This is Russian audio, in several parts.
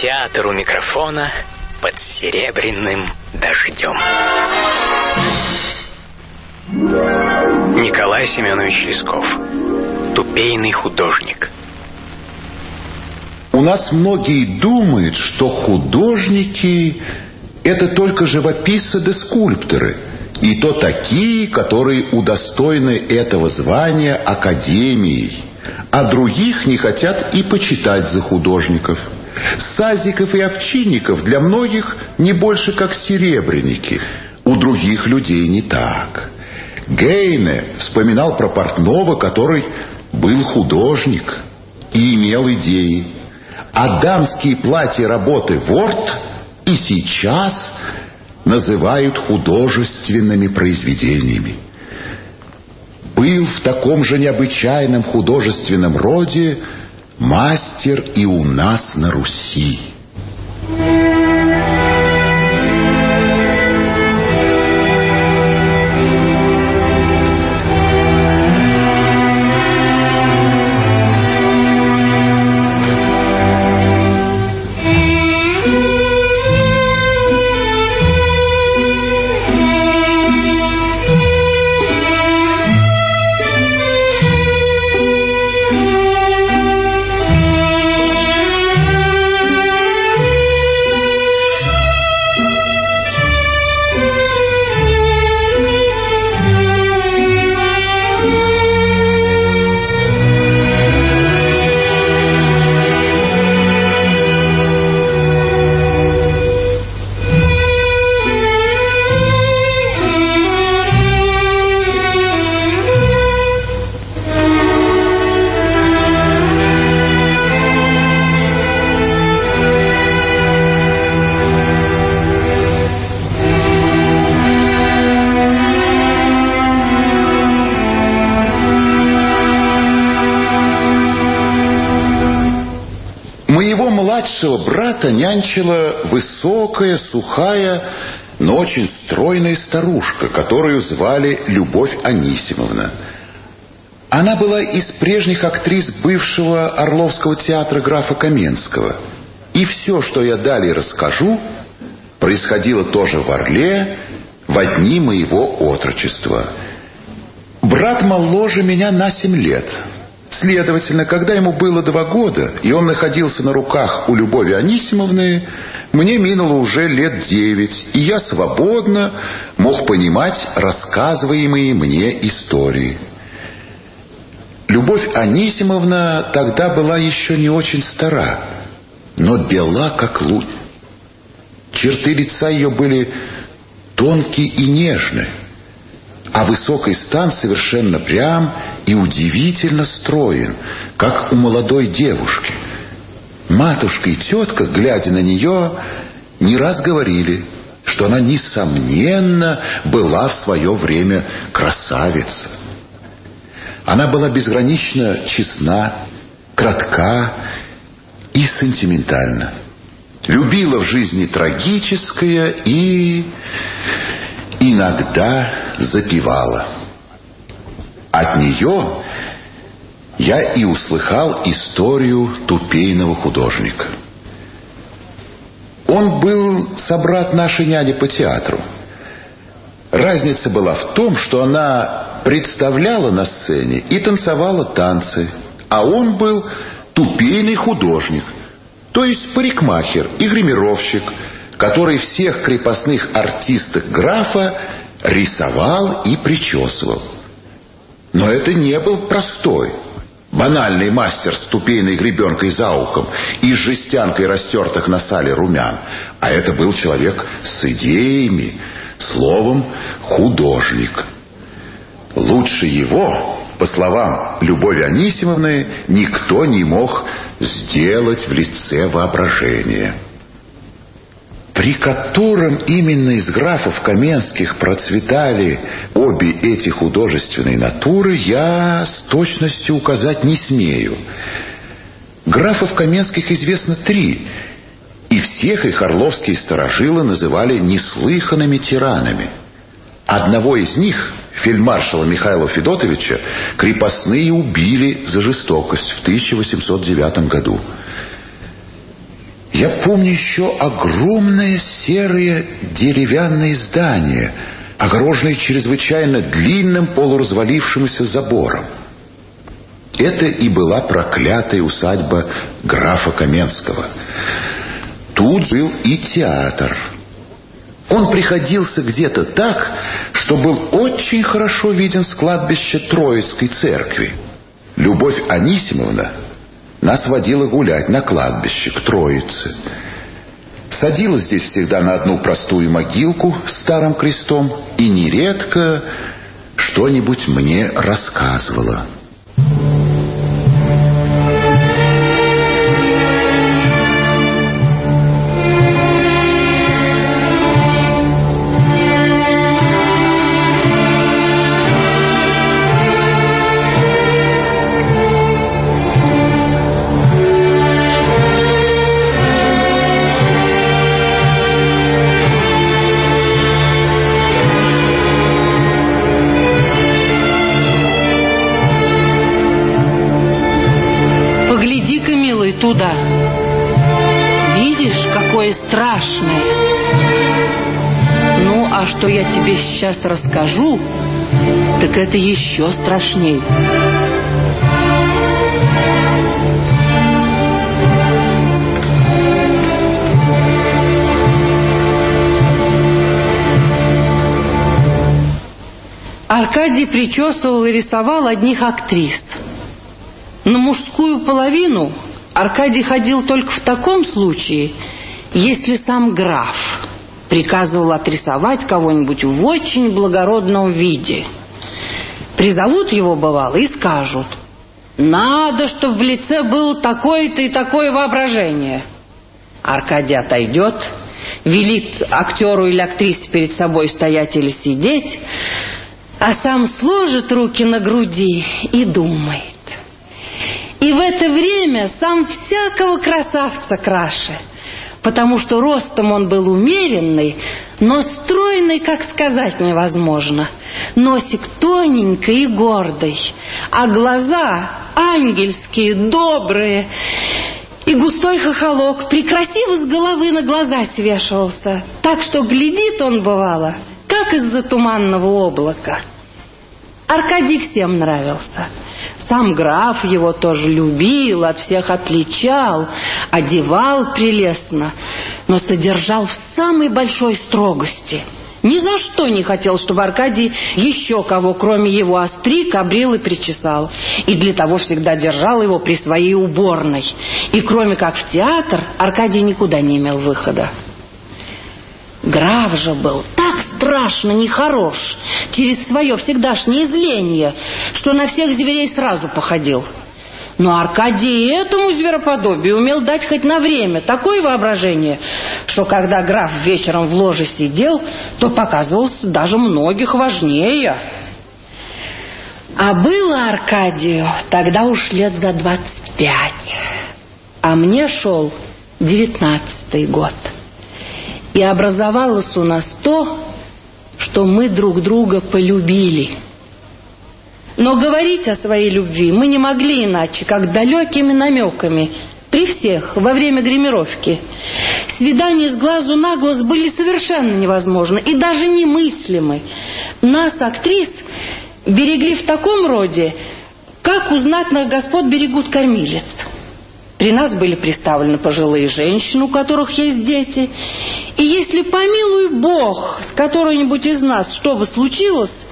театр у микрофона под серебряным дождем. Николай Семенович Лесков. Тупейный художник. У нас многие думают, что художники – это только живописцы да скульпторы. И то такие, которые удостоены этого звания академией. А других не хотят и почитать за художников. Сазиков и овчинников для многих не больше как серебряники. У других людей не так. Гейне вспоминал про Портнова, который был художник и имел идеи. А дамские платья работы Ворд и сейчас называют художественными произведениями. Был в таком же необычайном художественном роде мастер и у нас на Руси. Брата нянчила высокая, сухая, но очень стройная старушка, которую звали Любовь Анисимовна. Она была из прежних актрис бывшего Орловского театра графа Каменского. И все, что я далее расскажу, происходило тоже в Орле в дни моего отрочества. Брат моложе меня на семь лет – Следовательно, когда ему было два года, и он находился на руках у Любови Анисимовны, мне минуло уже лет девять, и я свободно мог понимать рассказываемые мне истории. Любовь Анисимовна тогда была еще не очень стара, но бела, как лунь. Черты лица ее были тонкие и нежные, а высокий стан совершенно прям и удивительно строен, как у молодой девушки. Матушка и тетка, глядя на нее, не раз говорили, что она, несомненно, была в свое время красавица. Она была безгранично честна, кратка и сентиментальна. Любила в жизни трагическое и иногда запевала. От нее я и услыхал историю тупейного художника. Он был собрат нашей няни по театру. Разница была в том, что она представляла на сцене и танцевала танцы, а он был тупейный художник, то есть парикмахер и гримировщик, который всех крепостных артисток графа рисовал и причесывал. Но это не был простой, банальный мастер с тупейной гребенкой за ухом и с жестянкой растертых на сале румян, а это был человек с идеями, словом, художник. Лучше его, по словам Любови Анисимовны, никто не мог сделать в лице воображения при котором именно из графов Каменских процветали обе эти художественные натуры, я с точностью указать не смею. Графов Каменских известно три, и всех их орловские сторожилы называли неслыханными тиранами. Одного из них, фельдмаршала Михаила Федотовича, крепостные убили за жестокость в 1809 году. Я помню еще огромное серое деревянное здание, огороженное чрезвычайно длинным полуразвалившимся забором. Это и была проклятая усадьба графа Каменского. Тут был и театр. Он приходился где-то так, что был очень хорошо виден с кладбища Троицкой церкви. Любовь Анисимовна нас водила гулять на кладбище к Троице. Садилась здесь всегда на одну простую могилку с старым крестом и нередко что-нибудь мне рассказывала. Туда. Видишь, какое страшное. Ну, а что я тебе сейчас расскажу, так это еще страшней. Аркадий причесывал и рисовал одних актрис. На мужскую половину Аркадий ходил только в таком случае, если сам граф приказывал отрисовать кого-нибудь в очень благородном виде. Призовут его, бывало, и скажут, надо, чтобы в лице было такое-то и такое воображение. Аркадий отойдет, велит актеру или актрисе перед собой стоять или сидеть, а сам сложит руки на груди и думает. И в это время сам всякого красавца краше, потому что ростом он был умеренный, но стройный, как сказать невозможно. Носик тоненький и гордый, а глаза ангельские, добрые. И густой хохолок прекрасиво с головы на глаза свешивался, так что глядит он, бывало, как из-за туманного облака. Аркадий всем нравился — сам граф его тоже любил, от всех отличал, одевал прелестно, но содержал в самой большой строгости. Ни за что не хотел, чтобы Аркадий еще кого, кроме его остриг, обрил и причесал. И для того всегда держал его при своей уборной. И кроме как в театр, Аркадий никуда не имел выхода. Граф же был так страшно нехорош через свое всегдашнее изление, что на всех зверей сразу походил. Но Аркадий этому звероподобию умел дать хоть на время такое воображение, что когда граф вечером в ложе сидел, то показывался даже многих важнее. А было Аркадию тогда уж лет за двадцать пять, а мне шел девятнадцатый год. И образовалось у нас то, что мы друг друга полюбили. Но говорить о своей любви мы не могли иначе, как далекими намеками, при всех, во время гримировки. Свидания с глазу на глаз были совершенно невозможны и даже немыслимы. Нас, актрис, берегли в таком роде, как у знатных господ берегут кормилец. При нас были представлены пожилые женщины, у которых есть дети. И если, помилуй Бог, с которой-нибудь из нас что бы случилось,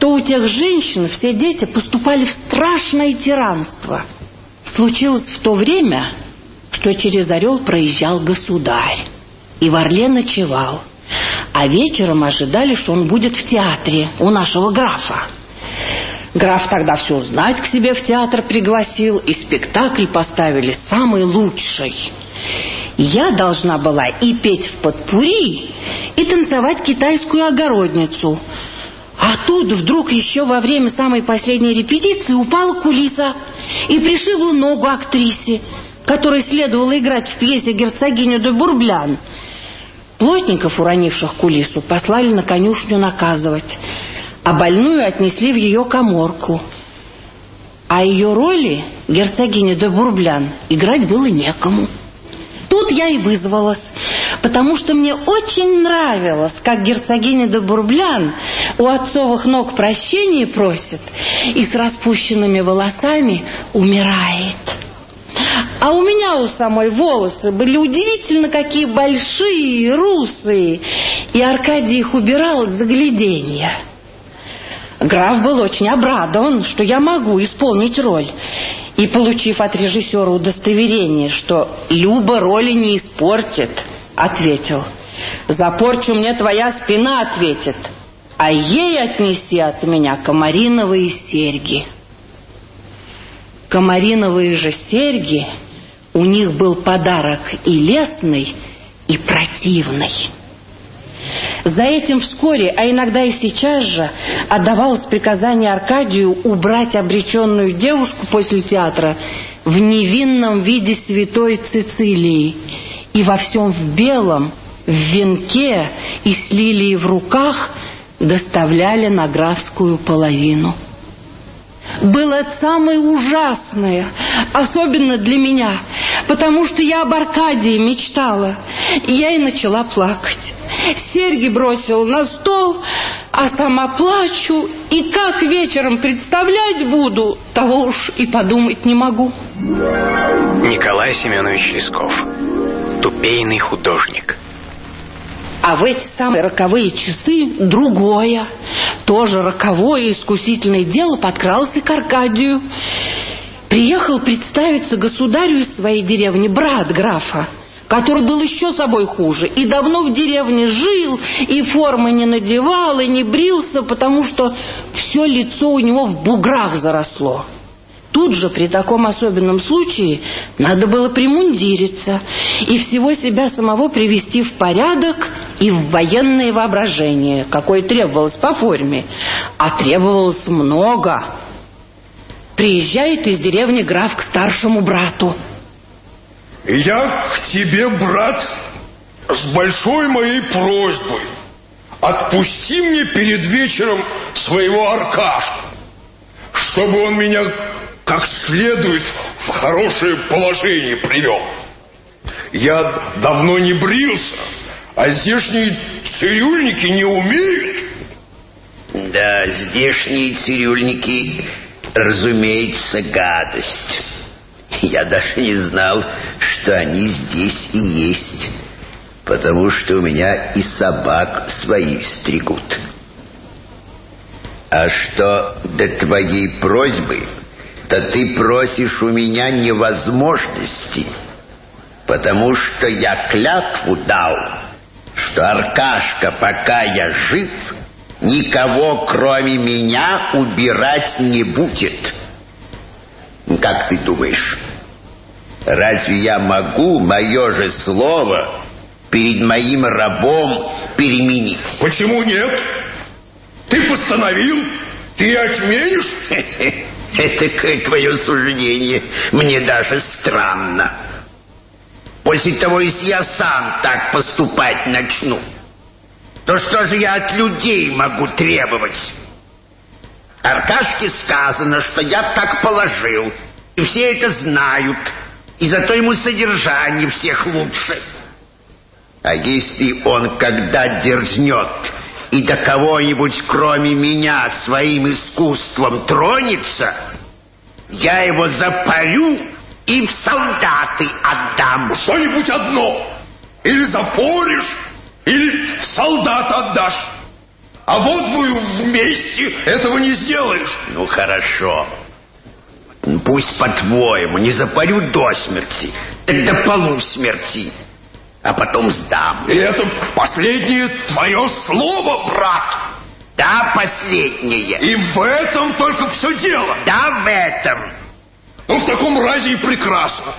то у тех женщин все дети поступали в страшное тиранство. Случилось в то время, что через Орел проезжал государь и в Орле ночевал. А вечером ожидали, что он будет в театре у нашего графа. Граф тогда все знать к себе в театр пригласил, и спектакль поставили самый лучший. Я должна была и петь в подпури, и танцевать китайскую огородницу. А тут вдруг еще во время самой последней репетиции упала кулиса и пришибла ногу актрисе, которой следовало играть в пьесе герцогиню де Бурблян. Плотников, уронивших кулису, послали на конюшню наказывать – а больную отнесли в ее коморку. А ее роли, герцогиня де Бурблян, играть было некому. Тут я и вызвалась, потому что мне очень нравилось, как герцогиня де Бурблян у отцовых ног прощения просит и с распущенными волосами умирает. А у меня у самой волосы были удивительно какие большие, русые, и Аркадий их убирал от загляденья. Граф был очень обрадован, что я могу исполнить роль. И, получив от режиссера удостоверение, что Люба роли не испортит, ответил. «Запорчу мне твоя спина», — ответит. «А ей отнеси от меня комариновые серьги». Комариновые же серьги у них был подарок и лесный, и противный. За этим вскоре, а иногда и сейчас же, отдавалось приказание Аркадию убрать обреченную девушку после театра в невинном виде святой Цицилии и во всем в белом, в венке и с лилией в руках доставляли на графскую половину было самое ужасное, особенно для меня, потому что я об Аркадии мечтала. И я и начала плакать. Серьги бросила на стол, а сама плачу, и как вечером представлять буду, того уж и подумать не могу. Николай Семенович Лесков, тупейный художник. А в эти самые роковые часы другое, тоже роковое искусительное дело подкралось и к Аркадию. Приехал представиться государю из своей деревни брат графа, который был еще собой хуже, и давно в деревне жил, и формы не надевал, и не брился, потому что все лицо у него в буграх заросло. Тут же при таком особенном случае надо было примундириться и всего себя самого привести в порядок и в военное воображение, какое требовалось по форме, а требовалось много. Приезжает из деревни граф к старшему брату. Я к тебе, брат, с большой моей просьбой. Отпусти мне перед вечером своего Аркашку, чтобы он меня как следует в хорошее положение привел. Я давно не брился, а здешние цирюльники не умеют. Да, здешние цирюльники, разумеется, гадость. Я даже не знал, что они здесь и есть, потому что у меня и собак свои стригут. А что до твоей просьбы, то ты просишь у меня невозможности, потому что я клятву дал, что Аркашка, пока я жив, никого, кроме меня, убирать не будет. Как ты думаешь, разве я могу мое же слово перед моим рабом переменить? Почему нет? Ты постановил, ты отменишь? Это твое суждение мне даже странно. После того, если я сам так поступать начну, то что же я от людей могу требовать? Аркашке сказано, что я так положил, и все это знают, и зато ему содержание всех лучше. А если он когда дерзнет и до кого-нибудь, кроме меня, своим искусством тронется, я его запалю и в солдаты отдам. Что-нибудь одно. Или запоришь, или в солдат отдашь. А вот вы вместе этого не сделаешь. Ну, хорошо. Пусть, по-твоему, не запалю до смерти, так до полусмерти а потом сдам. И это последнее твое слово, брат. Да, последнее. И в этом только все дело. Да, в этом. Ну, в таком разе и прекрасно.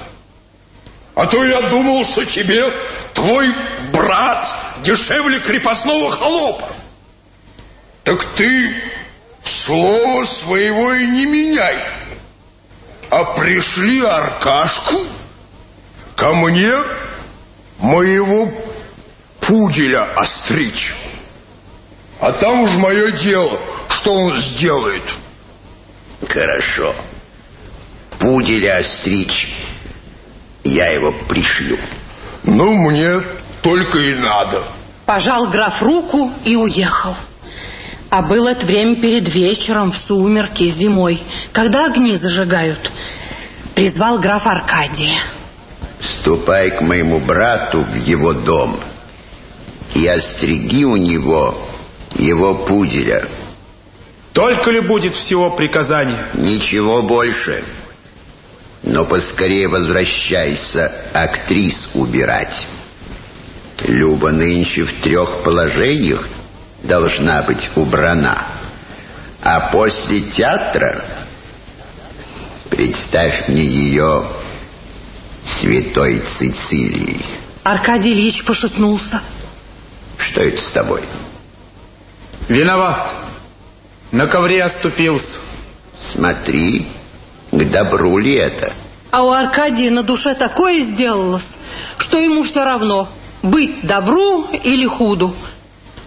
А то я думал, что тебе твой брат дешевле крепостного холопа. Так ты слова своего и не меняй. А пришли Аркашку ко мне моего пуделя остричь. А там уж мое дело, что он сделает. Хорошо. Пуделя остричь, я его пришлю. Ну, мне только и надо. Пожал граф руку и уехал. А было это время перед вечером, в сумерки, зимой, когда огни зажигают. Призвал граф Аркадия. Ступай к моему брату в его дом и остриги у него его пуделя. Только ли будет всего приказания? Ничего больше. Но поскорее возвращайся актрис убирать. Люба нынче в трех положениях должна быть убрана. А после театра представь мне ее святой Цицилией. Аркадий Ильич пошатнулся. Что это с тобой? Виноват. На ковре оступился. Смотри, к добру ли это? А у Аркадия на душе такое сделалось, что ему все равно, быть добру или худу.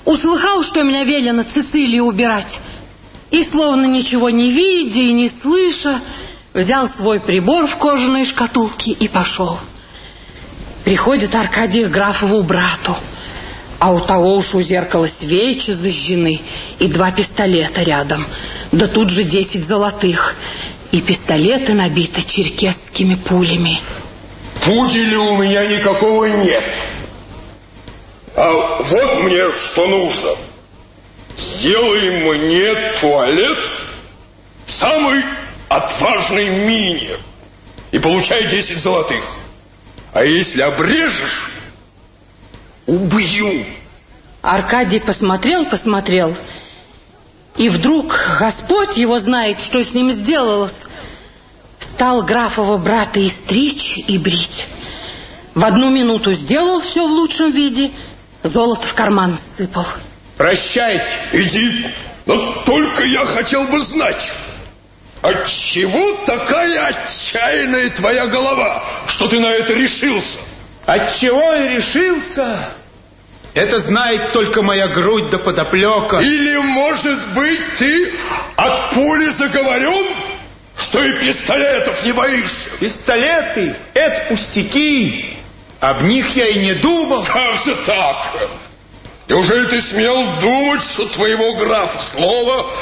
Услыхал, что меня велено Цицилии убирать. И, словно ничего не видя и не слыша, взял свой прибор в кожаной шкатулке и пошел. Приходит Аркадий к графову брату. А у того уж у зеркала свечи зажжены и два пистолета рядом. Да тут же десять золотых. И пистолеты набиты черкесскими пулями. Пуделя у меня никакого нет. А вот мне что нужно. Сделай мне туалет в самой отважной мине и получай 10 золотых. А если обрежешь, убью. Аркадий посмотрел, посмотрел, и вдруг Господь его знает, что с ним сделалось. Стал графова брата и стричь, и брить. В одну минуту сделал все в лучшем виде, золото в карман сыпал. Прощайте. Иди. Но только я хотел бы знать, отчего такая отчаянная твоя голова, что ты на это решился? Отчего я решился? Это знает только моя грудь да подоплека. Или, может быть, ты от пули заговорен, что и пистолетов не боишься? Пистолеты — это пустяки. Об них я и не думал. Как же так? Неужели ты смел думать, что твоего графа слова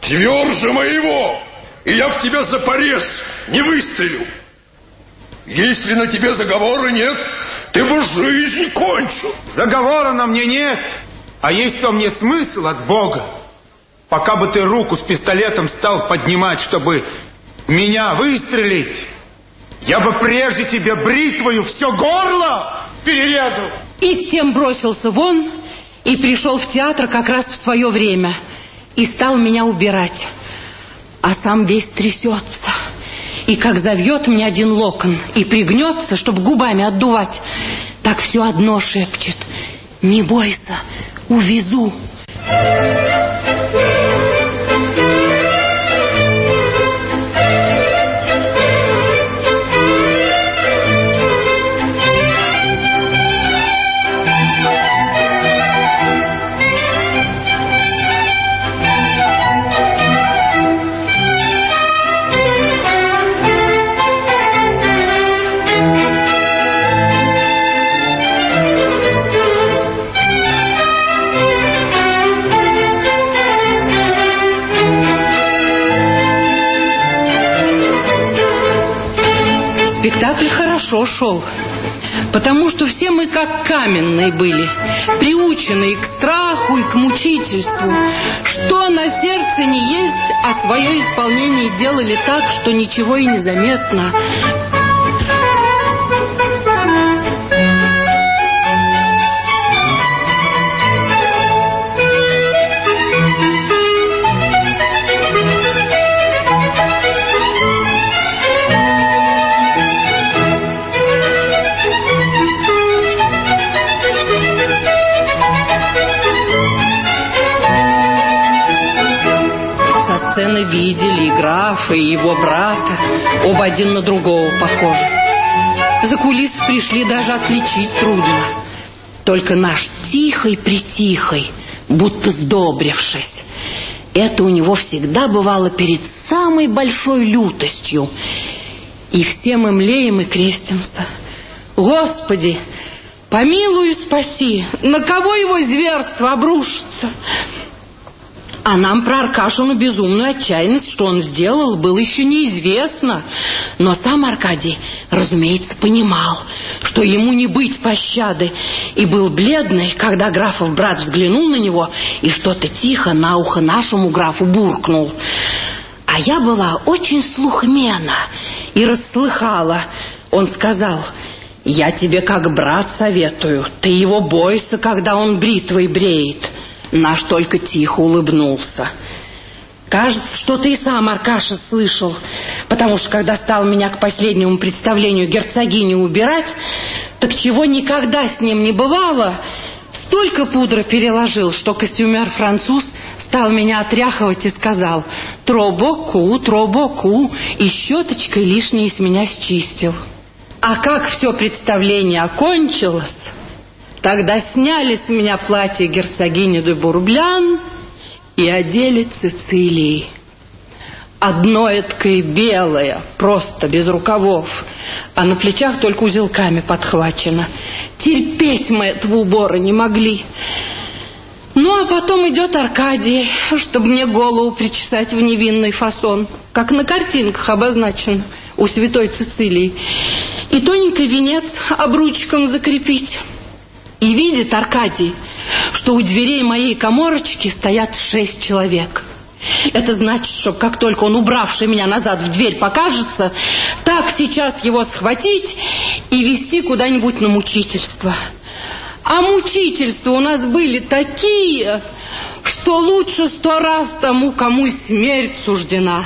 тверже моего, и я в тебя за порез не выстрелю? Если на тебе заговора нет, ты бы жизнь кончил. Заговора на мне нет, а есть во мне смысл от Бога. Пока бы ты руку с пистолетом стал поднимать, чтобы меня выстрелить, я бы прежде тебе бритвою все горло перерезал. И с тем бросился вон и пришел в театр как раз в свое время и стал меня убирать. А сам весь трясется. И как завьет мне один локон и пригнется, чтобы губами отдувать, так все одно шепчет. Не бойся, увезу. Спектакль хорошо шел, потому что все мы как каменные были, приученные к страху и к мучительству. Что на сердце не есть, а свое исполнение делали так, что ничего и не заметно. Видели и графа, и его брата, оба один на другого похожи. За кулисы пришли даже отличить трудно. Только наш тихой-притихой, будто сдобрившись. Это у него всегда бывало перед самой большой лютостью. И все мы млеем и крестимся. Господи, Помилуй и спаси. На кого его зверство обрушится? А нам про Аркашину безумную отчаянность, что он сделал, было еще неизвестно. Но сам Аркадий, разумеется, понимал, что ему не быть пощады, и был бледный, когда графов брат взглянул на него и что-то тихо на ухо нашему графу буркнул. А я была очень слухмена и расслыхала. Он сказал, я тебе как брат советую, ты его бойся, когда он бритвой бреет. Наш только тихо улыбнулся. Кажется, что ты и сам, Аркаша, слышал, потому что когда стал меня к последнему представлению герцогини убирать, так чего никогда с ним не бывало, столько пудры переложил, что костюмер француз стал меня отряхивать и сказал «Тробоку, тробоку» и щеточкой лишнее с меня счистил. А как все представление окончилось, Тогда сняли с меня платье герцогини де Бурблян и одели Цицилии. Одно эткое белое, просто без рукавов, а на плечах только узелками подхвачено. Терпеть мы этого убора не могли. Ну, а потом идет Аркадий, чтобы мне голову причесать в невинный фасон, как на картинках обозначено у святой Цицилии, и тоненький венец обручком закрепить. И видит Аркадий, что у дверей моей коморочки стоят шесть человек. Это значит, что как только он, убравший меня назад в дверь, покажется, так сейчас его схватить и вести куда-нибудь на мучительство. А мучительства у нас были такие, что лучше сто раз тому, кому смерть суждена.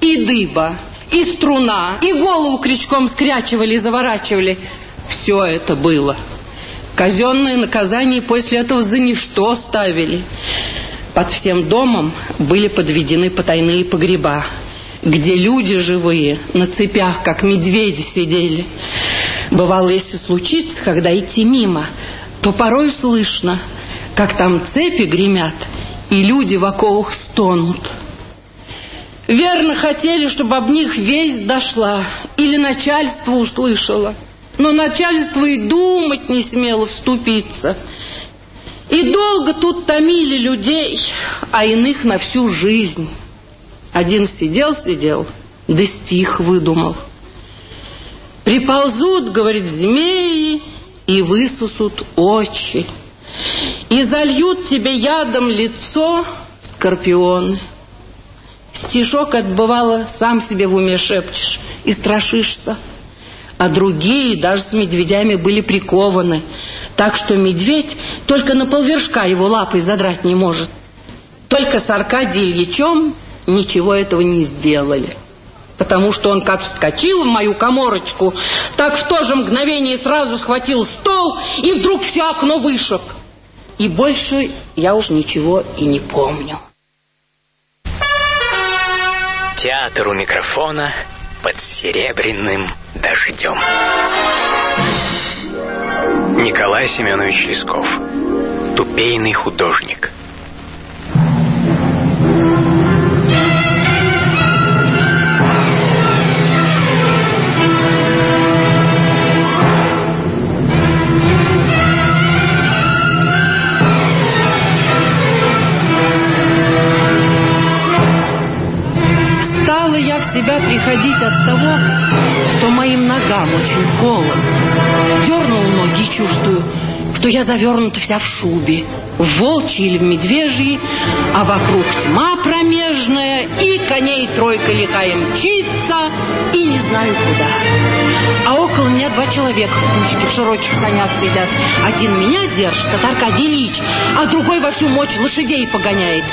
И дыба, и струна, и голову крючком скрячивали и заворачивали. Все это было. Казенные наказания после этого за ничто ставили. Под всем домом были подведены потайные погреба, где люди живые на цепях, как медведи, сидели. Бывало, если случится, когда идти мимо, то порой слышно, как там цепи гремят, и люди в оковах стонут. Верно хотели, чтобы об них весть дошла или начальство услышало – но начальство и думать не смело вступиться. И долго тут томили людей, а иных на всю жизнь. Один сидел-сидел, да стих выдумал. Приползут, говорит, змеи и высусут очи. И зальют тебе ядом лицо скорпионы. Стишок отбывало, сам себе в уме шепчешь и страшишься а другие даже с медведями были прикованы. Так что медведь только на полвершка его лапой задрать не может. Только с Аркадием Ильичем ничего этого не сделали. Потому что он как вскочил в мою коморочку, так в то же мгновение сразу схватил стол и вдруг все окно вышиб. И больше я уж ничего и не помню. Театр у микрофона под серебряным дождем. Николай Семенович Лесков. Тупейный художник. себя приходить от того, что моим холодно. Дернул ноги чувствую, что я завернута вся в шубе, в волчьей или в медвежьей, а вокруг тьма промежная, и коней тройка лихая мчится, и не знаю куда. А около меня два человека в кучке в широких санях сидят. Один меня держит, это Аркадий Ильич, а другой во всю мощь лошадей погоняет.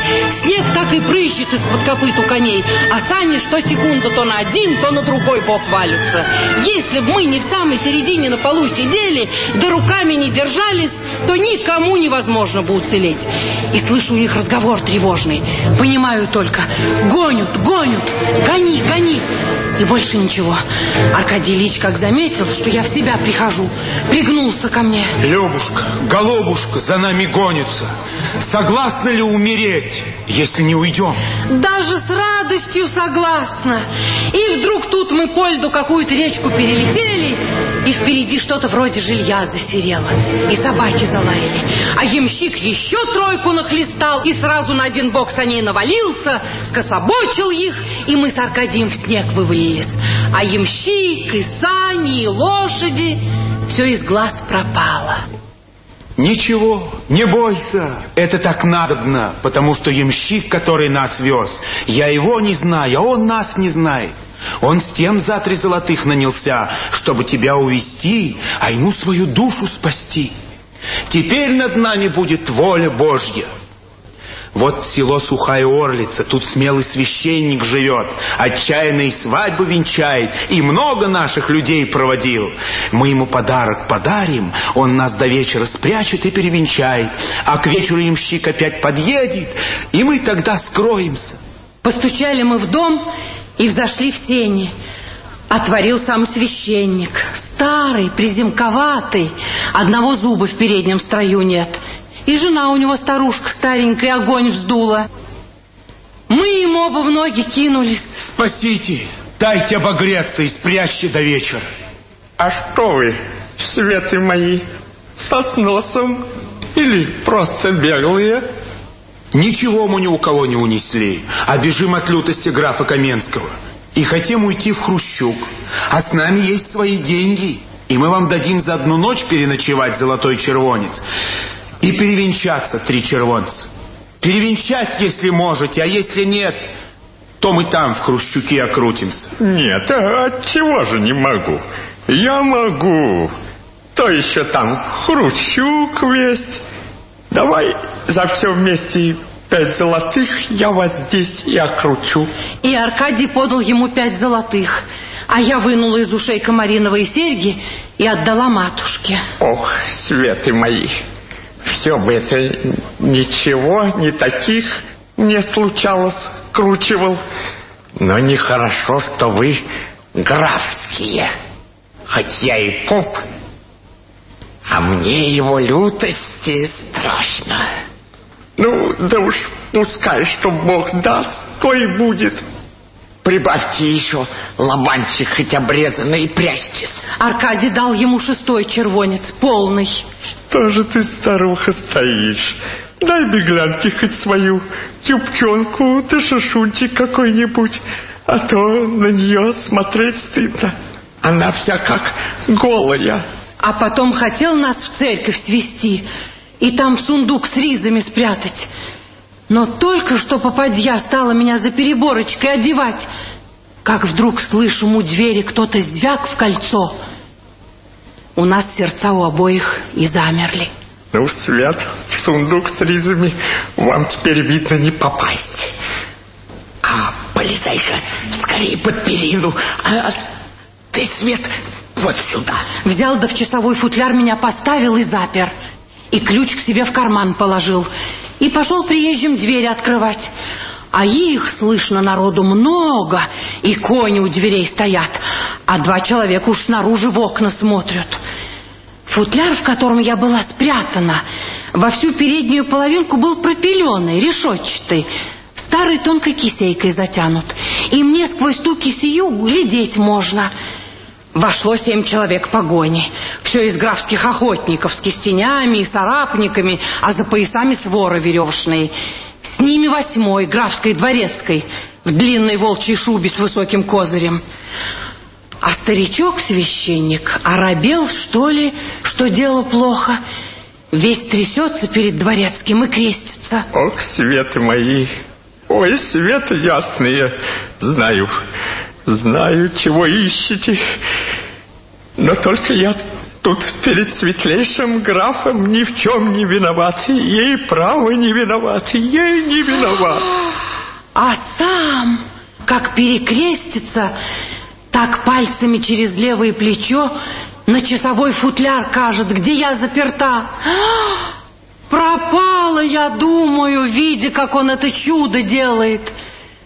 Снег так и прыщет из-под копыт у коней, а сани что секунду то на один, то на другой бок валятся. Если бы мы не в самой середине на полу сидели, да руками не держались, то никому невозможно бы уцелеть. И слышу у них разговор тревожный. Понимаю только, гонят, гонят, гони, гони. И больше ничего. Аркадий Ильич как заметил, что я в себя прихожу, пригнулся ко мне. Любушка, голубушка, за нами гонится. Согласна ли умереть, если не уйдем? Даже с радостью согласна. И вдруг тут мы по льду какую-то речку перелетели, и впереди что-то вроде жилья засерело, и собаки залаяли. А ямщик еще тройку нахлестал, и сразу на один бок саней навалился, скособочил их, и мы с Аркадием в снег вывалились. А ямщик, и сани, и лошади, все из глаз пропало. Ничего, не бойся, это так надобно, потому что ямщик, который нас вез, я его не знаю, а он нас не знает. Он с тем за три золотых нанялся, чтобы тебя увести, а ему свою душу спасти. Теперь над нами будет воля Божья. Вот село Сухая Орлица, тут смелый священник живет, отчаянно и свадьбу венчает, и много наших людей проводил. Мы ему подарок подарим, он нас до вечера спрячет и перевенчает, а к вечеру имщик опять подъедет, и мы тогда скроемся. Постучали мы в дом и взошли в сени. Отворил сам священник, старый, приземковатый, одного зуба в переднем строю нет — и жена у него старушка старенькая, огонь вздула. Мы ему оба в ноги кинулись. Спасите, дайте обогреться и спрячьте до вечера. А что вы, светы мои, со сносом или просто беглые? Ничего мы ни у кого не унесли, а бежим от лютости графа Каменского. И хотим уйти в Хрущук. А с нами есть свои деньги, и мы вам дадим за одну ночь переночевать золотой червонец и перевенчаться, три червонца. Перевенчать, если можете, а если нет, то мы там в Хрущуке окрутимся. Нет, а от чего же не могу? Я могу. То еще там Хрущук весть. Давай за все вместе пять золотых, я вас здесь и окручу. И Аркадий подал ему пять золотых, а я вынула из ушей комариновые серьги и отдала матушке. Ох, светы мои, все бы это ничего, не таких не случалось, кручивал. Но нехорошо, что вы графские. Хоть я и поп, а мне его лютости страшно. Ну, да уж пускай, что Бог даст, то и будет. Прибавьте еще лобанчик хоть обрезанный и прячьтесь. Аркадий дал ему шестой червонец, полный. Что же ты, старуха, стоишь? Дай беглянке хоть свою юбчонку, да шашунчик какой-нибудь, а то на нее смотреть стыдно. Она вся как голая. А потом хотел нас в церковь свести и там сундук с ризами спрятать. Но только что попадья стала меня за переборочкой одевать, как вдруг слышу у двери кто-то звяк в кольцо. У нас сердца у обоих и замерли. Ну, Свет, в сундук с ризами вам теперь, видно, не попасть. А полезай-ка скорее под перину. А ты, Свет, вот сюда. Взял да в часовой футляр меня поставил и запер. И ключ к себе в карман положил и пошел приезжим двери открывать. А их, слышно, народу много, и кони у дверей стоят, а два человека уж снаружи в окна смотрят. Футляр, в котором я была спрятана, во всю переднюю половинку был пропиленный, решетчатый, старой тонкой кисейкой затянут. И мне сквозь ту кисею глядеть можно — Вошло семь человек погони. Все из графских охотников, с кистенями и сарапниками, а за поясами своры веревочные. С ними восьмой, графской дворецкой, в длинной волчьей шубе с высоким козырем. А старичок-священник оробел, что ли, что дело плохо. Весь трясется перед дворецким и крестится. Ох, светы мои, ой, светы ясные, знаю, Знаю, чего ищете, но только я тут перед светлейшим графом ни в чем не виноват. Ей право не виноват, ей не виноват. А сам, как перекрестится, так пальцами через левое плечо на часовой футляр кажет, где я заперта. Пропала, я думаю, видя, как он это чудо делает.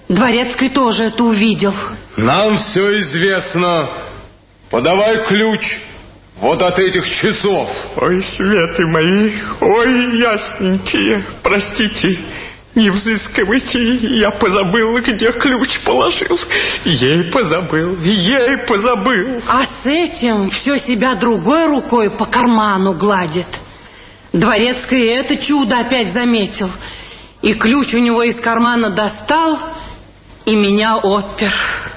Дворецкий тоже это увидел. Нам все известно. Подавай ключ вот от этих часов. Ой, светы мои, ой, ясненькие, простите, не взыскивайте. Я позабыл, где ключ положил. Ей позабыл, ей позабыл. А с этим все себя другой рукой по карману гладит. Дворецкий это чудо опять заметил. И ключ у него из кармана достал, и меня отпер.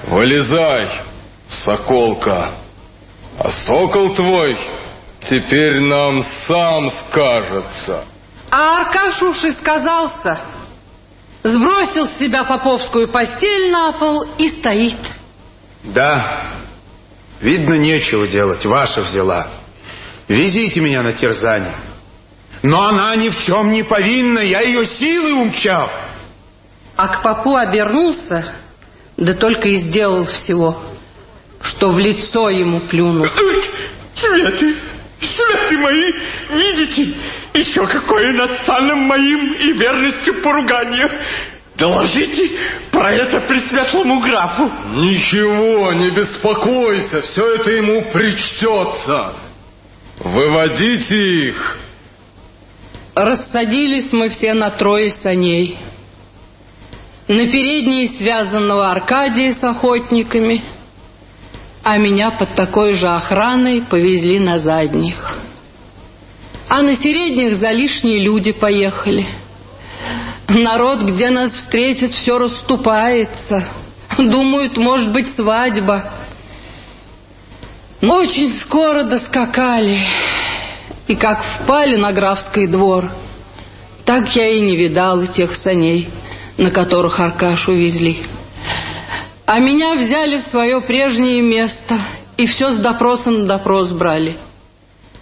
Вылезай, соколка. А сокол твой теперь нам сам скажется. А Аркаш уж и сказался. Сбросил с себя поповскую постель на пол и стоит. Да, видно, нечего делать, ваша взяла. Везите меня на терзание. Но она ни в чем не повинна, я ее силой умчал. А к попу обернулся, да только и сделал всего, что в лицо ему плюнул. Светы, светы мои, видите, еще какое над саном моим и верностью поругание. Доложите про это пресветлому графу. Ничего, не беспокойся, все это ему причтется. Выводите их. Рассадились мы все на трое саней. На передней связанного Аркадия с охотниками, а меня под такой же охраной повезли на задних. А на середних за лишние люди поехали. Народ, где нас встретит, все расступается. Думают, может быть, свадьба. Но очень скоро доскакали. И как впали на графский двор, так я и не видала тех саней, на которых Аркашу везли. А меня взяли в свое прежнее место и все с допроса на допрос брали.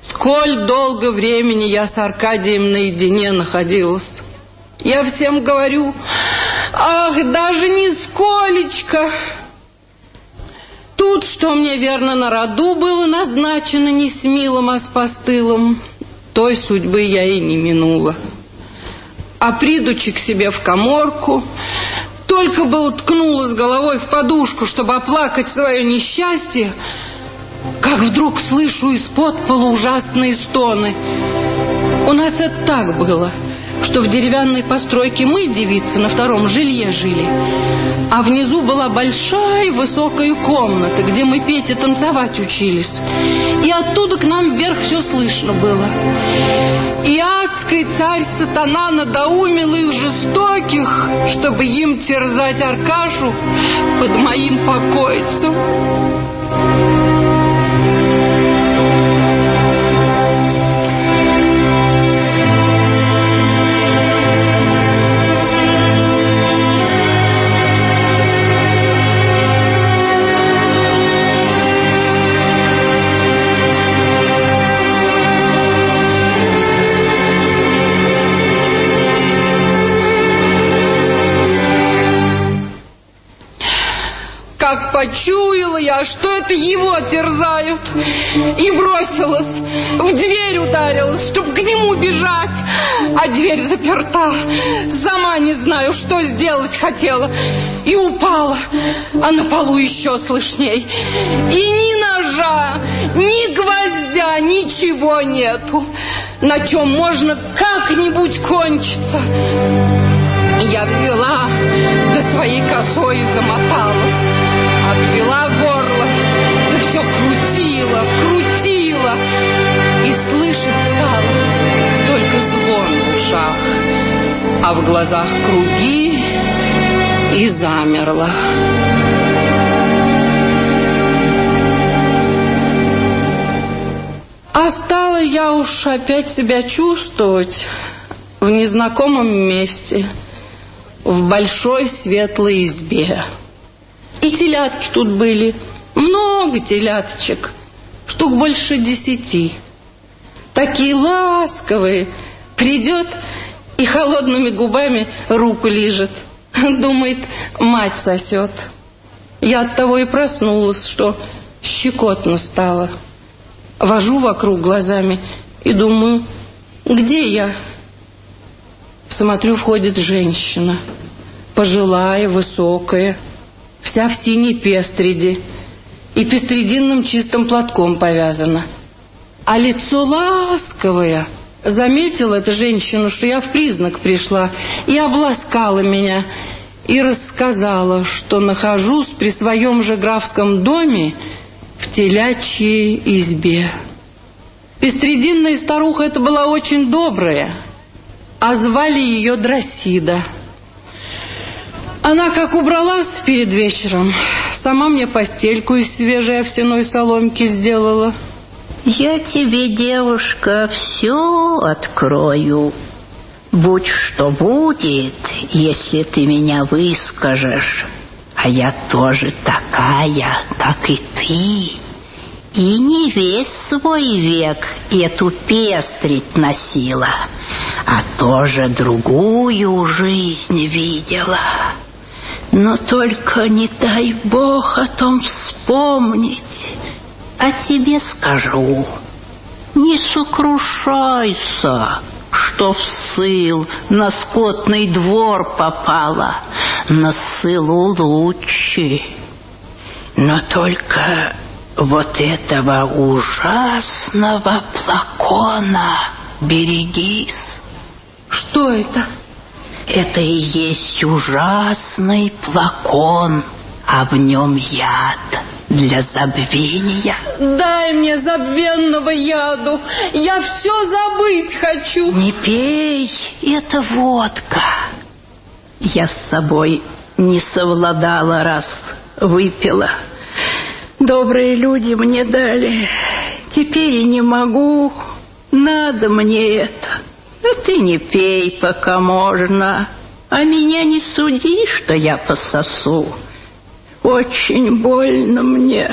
Сколь долго времени я с Аркадием наедине находилась. Я всем говорю, ах, даже нисколечко. Тут, что мне верно на роду было назначено не с милым, а с постылом, той судьбы я и не минула. А придучи к себе в коморку, только бы уткнулась головой в подушку, чтобы оплакать свое несчастье, как вдруг слышу из-под пола ужасные стоны. У нас это так было, что в деревянной постройке мы, девицы, на втором жилье жили, а внизу была большая высокая комната, где мы петь и танцевать учились. И оттуда к нам вверх все слышно было. И адский царь сатана надоумил их жестоких, чтобы им терзать Аркашу под моим покойцем. Почуяла я, что это его терзают. И бросилась, в дверь ударилась, чтобы к нему бежать. А дверь заперта. Сама не знаю, что сделать хотела. И упала. А на полу еще слышней. И ни ножа, ни гвоздя, ничего нету. На чем можно как-нибудь кончиться. Я взяла, да своей косой замоталась обвела горло, да все крутила, крутила, и слышать стала только звон в ушах, а в глазах круги и замерла. А стала я уж опять себя чувствовать в незнакомом месте, в большой светлой избе. И телятки тут были. Много теляточек. Штук больше десяти. Такие ласковые. Придет и холодными губами руку лижет. Думает, мать сосет. Я от того и проснулась, что щекотно стало. Вожу вокруг глазами и думаю, где я? Смотрю, входит женщина. Пожилая, высокая, вся в синей пестреди и пестрединным чистым платком повязана. А лицо ласковое, заметила эта женщина, что я в признак пришла, и обласкала меня, и рассказала, что нахожусь при своем же графском доме в телячьей избе. Пестрединная старуха это была очень добрая, а звали ее Дросида. Она как убралась перед вечером, сама мне постельку из свежей овсяной соломки сделала. Я тебе, девушка, все открою. Будь что будет, если ты меня выскажешь. А я тоже такая, как и ты. И не весь свой век эту пестрить носила, а тоже другую жизнь видела. Но только не дай Бог о том вспомнить. А тебе скажу, не сокрушайся, что в сыл на скотный двор попала, на сылу лучше. Но только вот этого ужасного флакона берегись. Что это? Это и есть ужасный флакон, а в нем яд для забвения. Дай мне забвенного яду, я все забыть хочу. Не пей, это водка. Я с собой не совладала, раз выпила. Добрые люди мне дали, теперь и не могу, надо мне это. А ты не пей, пока можно, а меня не суди, что я пососу. Очень больно мне.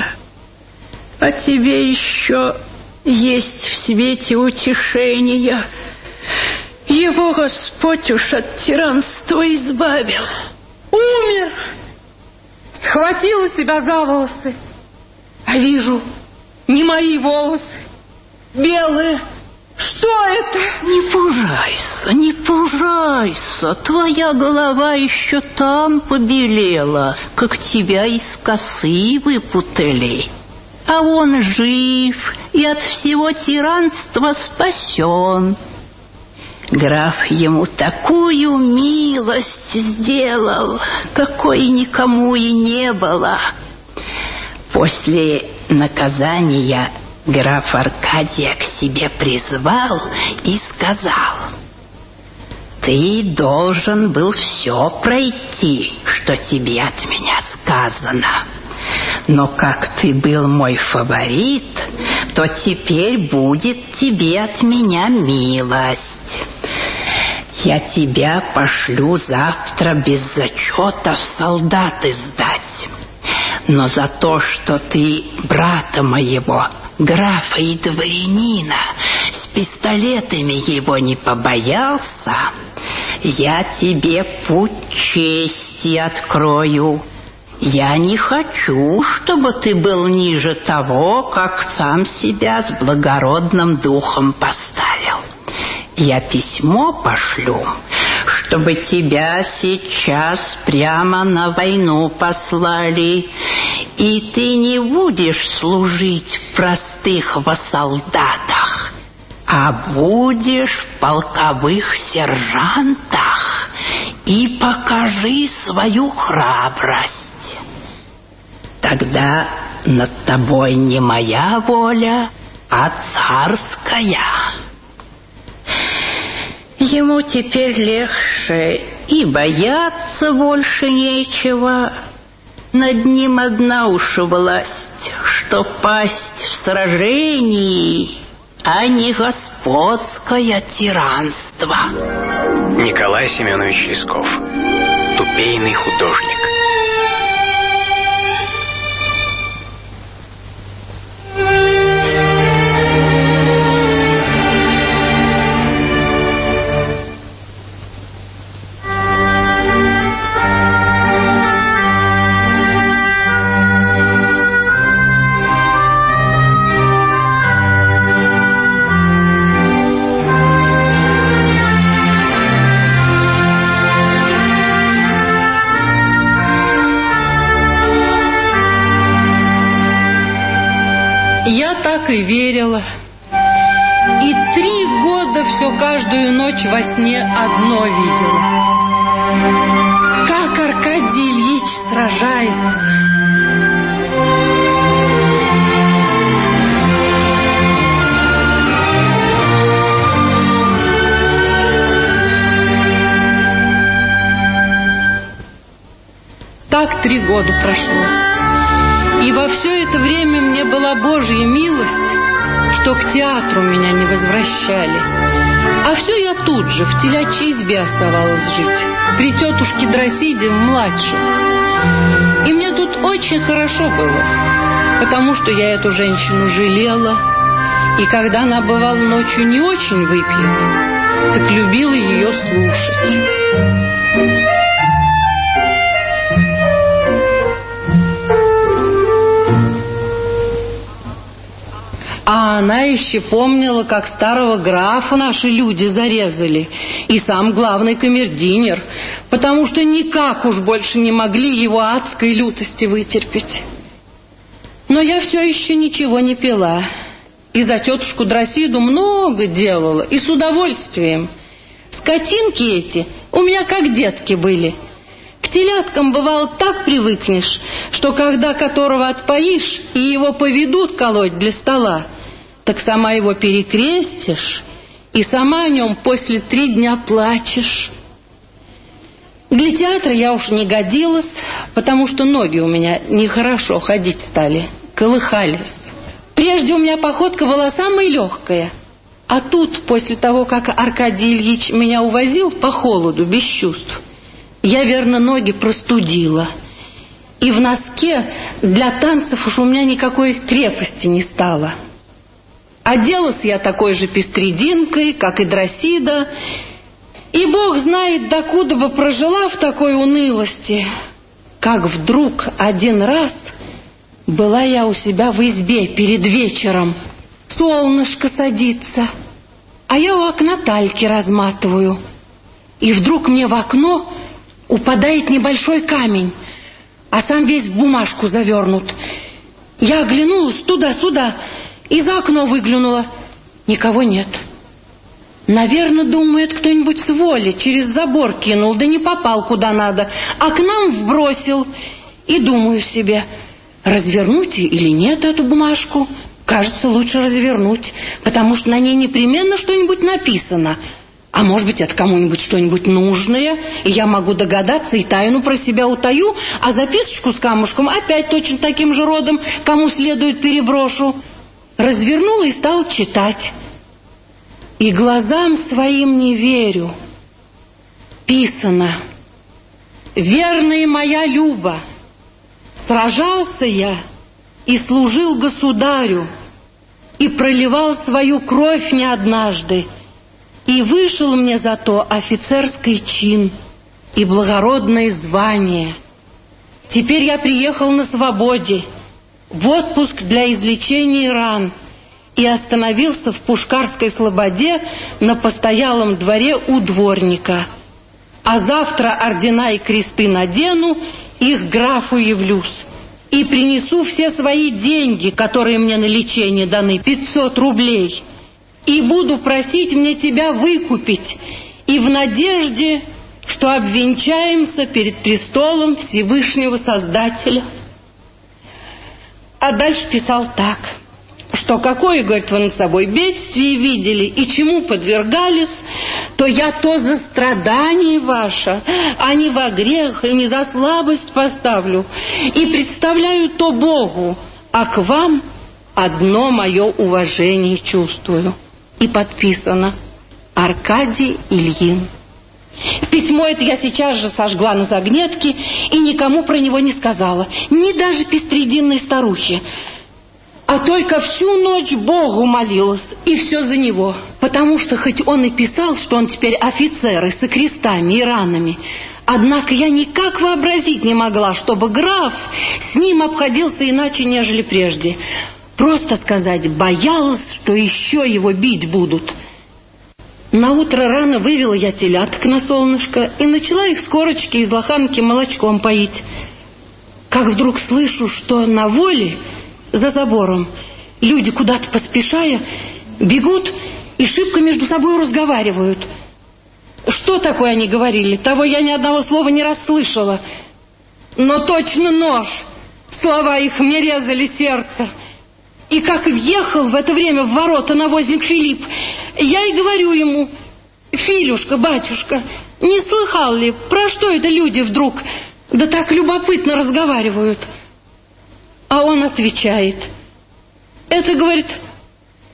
А тебе еще есть в свете утешения. Его Господь уж от тиранства избавил. Умер. Схватила себя за волосы. А вижу, не мои волосы. Белые. Что это? Не пужайся, не пужайся. Твоя голова еще там побелела, как тебя из косы выпутали. А он жив и от всего тиранства спасен. Граф ему такую милость сделал, какой никому и не было. После наказания граф Аркадия к себе призвал и сказал, «Ты должен был все пройти, что тебе от меня сказано. Но как ты был мой фаворит, то теперь будет тебе от меня милость». Я тебя пошлю завтра без зачета в солдаты сдать. Но за то, что ты брата моего, графа и дворянина, с пистолетами его не побоялся, я тебе путь чести открою. Я не хочу, чтобы ты был ниже того, как сам себя с благородным духом поставил. Я письмо пошлю, чтобы тебя сейчас прямо на войну послали, и ты не будешь служить в простых солдатах, а будешь в полковых сержантах и покажи свою храбрость. Тогда над тобой не моя воля, а царская». Ему теперь легче, и бояться больше нечего. Над ним одна уж власть, что пасть в сражении, а не господское тиранство. Николай Семенович Лесков. Тупейный художник. Ночь во сне одно видела. Как Аркадий Ильич сражается. Так три года прошло. И во все это время мне была Божья милость, что к театру меня не возвращали. А все я тут же, в телячьей избе оставалась жить, при тетушке Дросиде младших. И мне тут очень хорошо было, потому что я эту женщину жалела, и когда она бывала ночью не очень выпьет, так любила ее слушать. А она еще помнила, как старого графа наши люди зарезали. И сам главный камердинер. Потому что никак уж больше не могли его адской лютости вытерпеть. Но я все еще ничего не пила. И за тетушку Дросиду много делала. И с удовольствием. Скотинки эти у меня как детки были. К теляткам, бывало, так привыкнешь, что когда которого отпоишь и его поведут колоть для стола, так сама его перекрестишь, и сама о нем после три дня плачешь. Для театра я уж не годилась, потому что ноги у меня нехорошо ходить стали, колыхались. Прежде у меня походка была самая легкая, а тут, после того, как Аркадий Ильич меня увозил по холоду, без чувств, я, верно, ноги простудила. И в носке для танцев уж у меня никакой крепости не стало. Оделась я такой же пестрединкой, как и Дросида, и Бог знает, докуда бы прожила в такой унылости, как вдруг один раз была я у себя в избе перед вечером. Солнышко садится, а я у окна тальки разматываю. И вдруг мне в окно упадает небольшой камень, а сам весь в бумажку завернут. Я оглянулась туда-сюда, и за окно выглянула. Никого нет. Наверное, думает, кто-нибудь с воли через забор кинул, да не попал куда надо, а к нам вбросил. И думаю себе, развернуть или нет эту бумажку? Кажется, лучше развернуть, потому что на ней непременно что-нибудь написано. А может быть, это кому-нибудь что-нибудь нужное, и я могу догадаться и тайну про себя утаю, а записочку с камушком опять точно таким же родом, кому следует переброшу развернула и стал читать. И глазам своим не верю. Писано. Верная моя Люба, сражался я и служил государю, и проливал свою кровь не однажды, и вышел мне за то офицерский чин и благородное звание. Теперь я приехал на свободе, в отпуск для излечения ран и остановился в Пушкарской слободе на постоялом дворе у дворника. А завтра ордена и кресты надену, их графу явлюсь. И принесу все свои деньги, которые мне на лечение даны, 500 рублей. И буду просить мне тебя выкупить. И в надежде, что обвенчаемся перед престолом Всевышнего Создателя. А дальше писал так, что какое, говорит, вы над собой бедствие видели и чему подвергались, то я то за страдание ваше, а не во грех и не за слабость поставлю, и представляю то Богу, а к вам одно мое уважение чувствую. И подписано Аркадий Ильин. Письмо это я сейчас же сожгла на загнетке и никому про него не сказала, ни даже пестрединной старухе. А только всю ночь Богу молилась, и все за него. Потому что хоть он и писал, что он теперь офицер и со крестами и ранами, однако я никак вообразить не могла, чтобы граф с ним обходился иначе, нежели прежде. Просто сказать, боялась, что еще его бить будут – на утро рано вывела я теляток на солнышко и начала их с корочки из лоханки молочком поить. Как вдруг слышу, что на воле за забором люди куда-то поспешая бегут и шибко между собой разговаривают. Что такое они говорили? Того я ни одного слова не расслышала. Но точно нож. Слова их мне резали сердце. И как въехал в это время в ворота навозник Филипп, я и говорю ему, «Филюшка, батюшка, не слыхал ли, про что это люди вдруг да так любопытно разговаривают?» А он отвечает, «Это, говорит,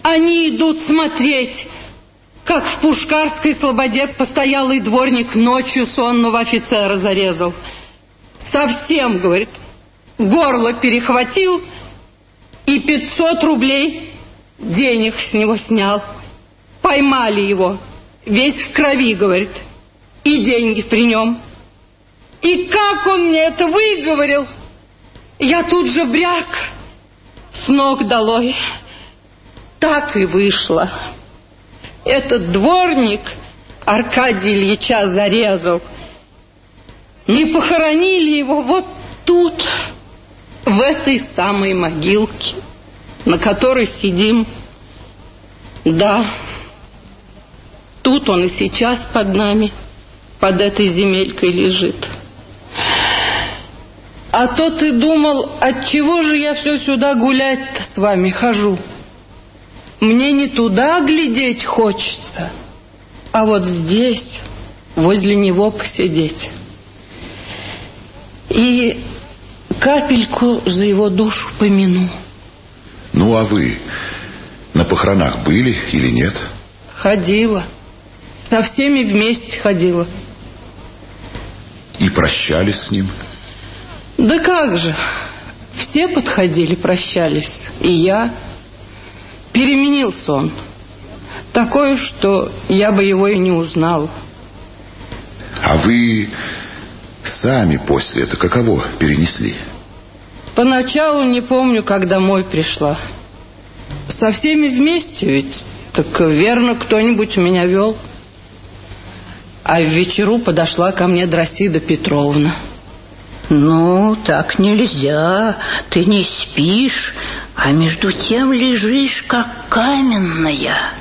они идут смотреть, как в Пушкарской слободе постоялый дворник ночью сонного офицера зарезал. Совсем, говорит, горло перехватил и 500 рублей денег с него снял. Поймали его, весь в крови, говорит, и деньги при нем. И как он мне это выговорил, я тут же бряк, с ног долой. Так и вышло. Этот дворник Аркадий Ильича зарезал. Не похоронили его вот тут, в этой самой могилке, на которой сидим. Да, тут он и сейчас под нами, под этой земелькой лежит. А то ты думал, от чего же я все сюда гулять-то с вами хожу? Мне не туда глядеть хочется, а вот здесь, возле него посидеть. И капельку за его душу помяну. Ну, а вы на похоронах были или нет? Ходила. Со всеми вместе ходила. И прощались с ним? Да как же. Все подходили, прощались. И я. Переменился он. Такое, что я бы его и не узнал. А вы сами после это каково перенесли? Поначалу не помню, как домой пришла. Со всеми вместе ведь. Так верно, кто-нибудь меня вел. А в вечеру подошла ко мне Дросида Петровна. Ну, так нельзя. Ты не спишь, а между тем лежишь, как каменная.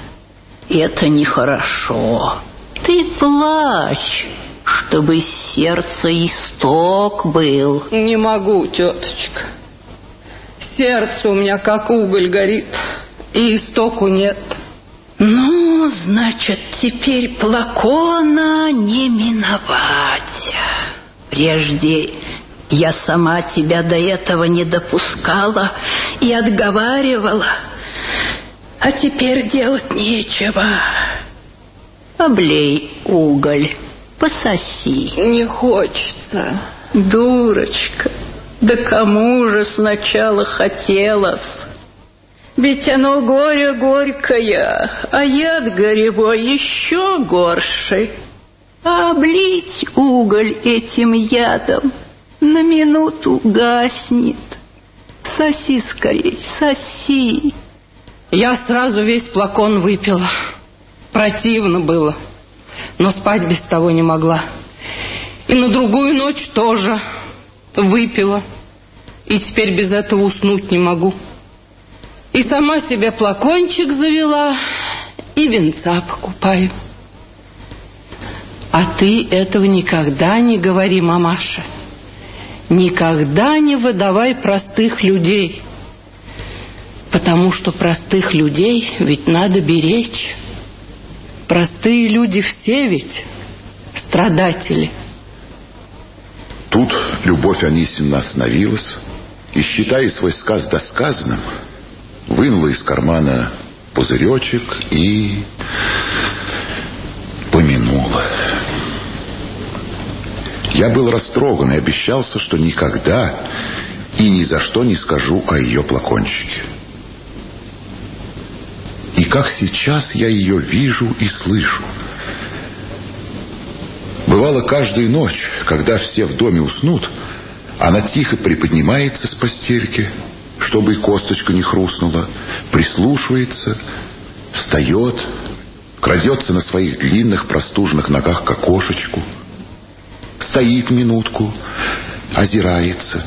Это нехорошо. Ты плачь, чтобы сердце исток был. Не могу, теточка. Сердце у меня как уголь горит, и истоку нет. Ну, значит, теперь плакона не миновать. Прежде я сама тебя до этого не допускала и отговаривала, а теперь делать нечего. Облей уголь, пососи. Не хочется. Дурочка, да кому же сначала хотелось? Ведь оно горе горькое, а яд горевой еще горше. А облить уголь этим ядом на минуту гаснет. Соси скорей, соси. Я сразу весь флакон выпила. Противно было, но спать без того не могла. И на другую ночь тоже выпила. И теперь без этого уснуть не могу. И сама себе флакончик завела, и венца покупаю. А ты этого никогда не говори, мамаша. Никогда не выдавай простых людей. Потому что простых людей ведь надо беречь. Простые люди все ведь страдатели. Тут Любовь Анисимовна остановилась и, считая свой сказ досказанным, вынула из кармана пузыречек и помянула. Я был растроган и обещался, что никогда и ни за что не скажу о ее плакончике. И как сейчас я ее вижу и слышу. Бывало каждую ночь, когда все в доме уснут, она тихо приподнимается с постельки, чтобы и косточка не хрустнула, прислушивается, встает, крадется на своих длинных простуженных ногах к окошечку, стоит минутку, озирается,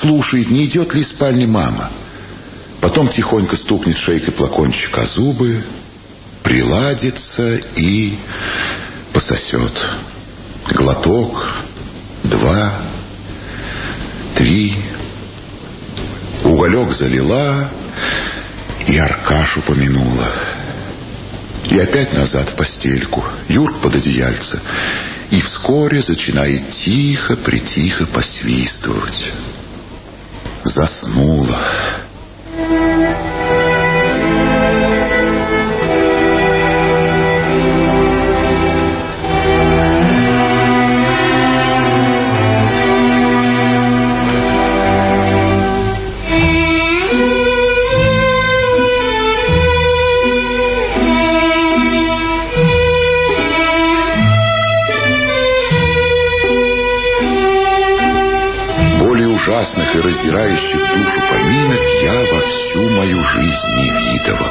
слушает, не идет ли из спальни мама. Потом тихонько стукнет шейкой плакончик о зубы, приладится и пососет. Глоток, два, три. Уголек залила и Аркашу помянула. И опять назад в постельку, Юрк под одеяльце. И вскоре начинает тихо-притихо посвистывать. Заснула. Раздирающих душу поминок я во всю мою жизнь не видывал.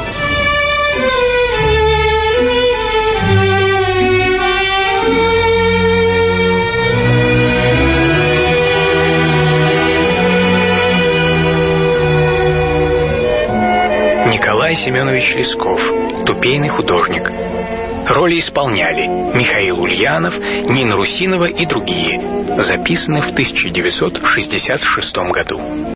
Николай Семенович Лесков, тупейный художник. Роли исполняли Михаил Ульянов, Нина Русинова и другие. Записаны в 1966 году.